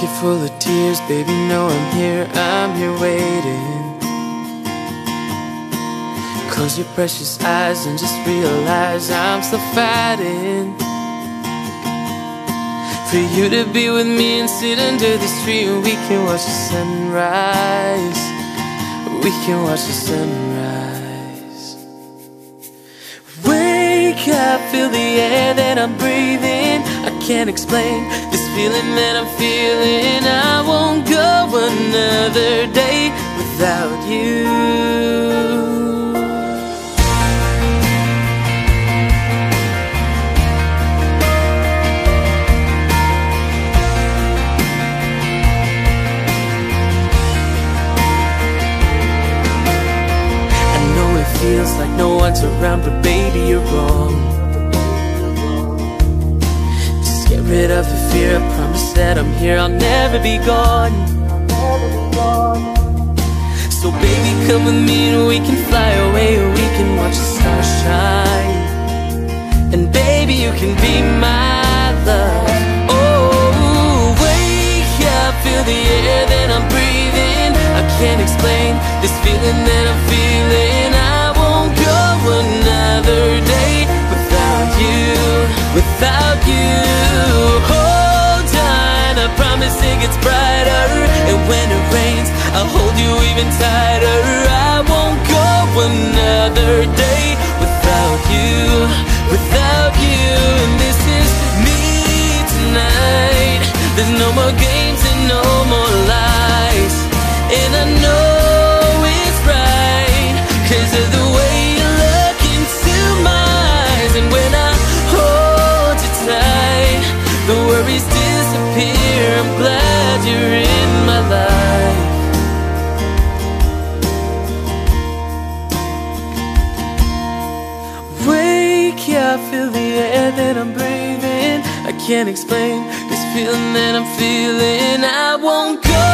pocket full of tears, baby, know I'm here, I'm here waiting. Close your precious eyes and just realize I'm still fighting. For you to be with me and sit under this tree and we can watch the sunrise. We can watch the sunrise. Wake up, feel the air that I'm breathing. I can't explain this feeling that I'm feeling. I won't go another day without you. I know it feels like no one's around, but baby, you're rid of the fear. I promise that I'm here, I'll never be gone. So, baby, come with me and we can fly away, we can watch the stars shine. And, baby, you can be my love. Oh, wake up, feel the air that I'm breathing. I can't explain this feeling that I'm feeling. I won't go another day without you, without you. Even tighter. I won't go another day without you, without you. And this is me tonight. There's no more games and no more lies. And I know it's right, cause of the way you look into my eyes. And when I hold you tight, the worries disappear. Feel the air that I'm breathing. I can't explain this feeling that I'm feeling. I won't go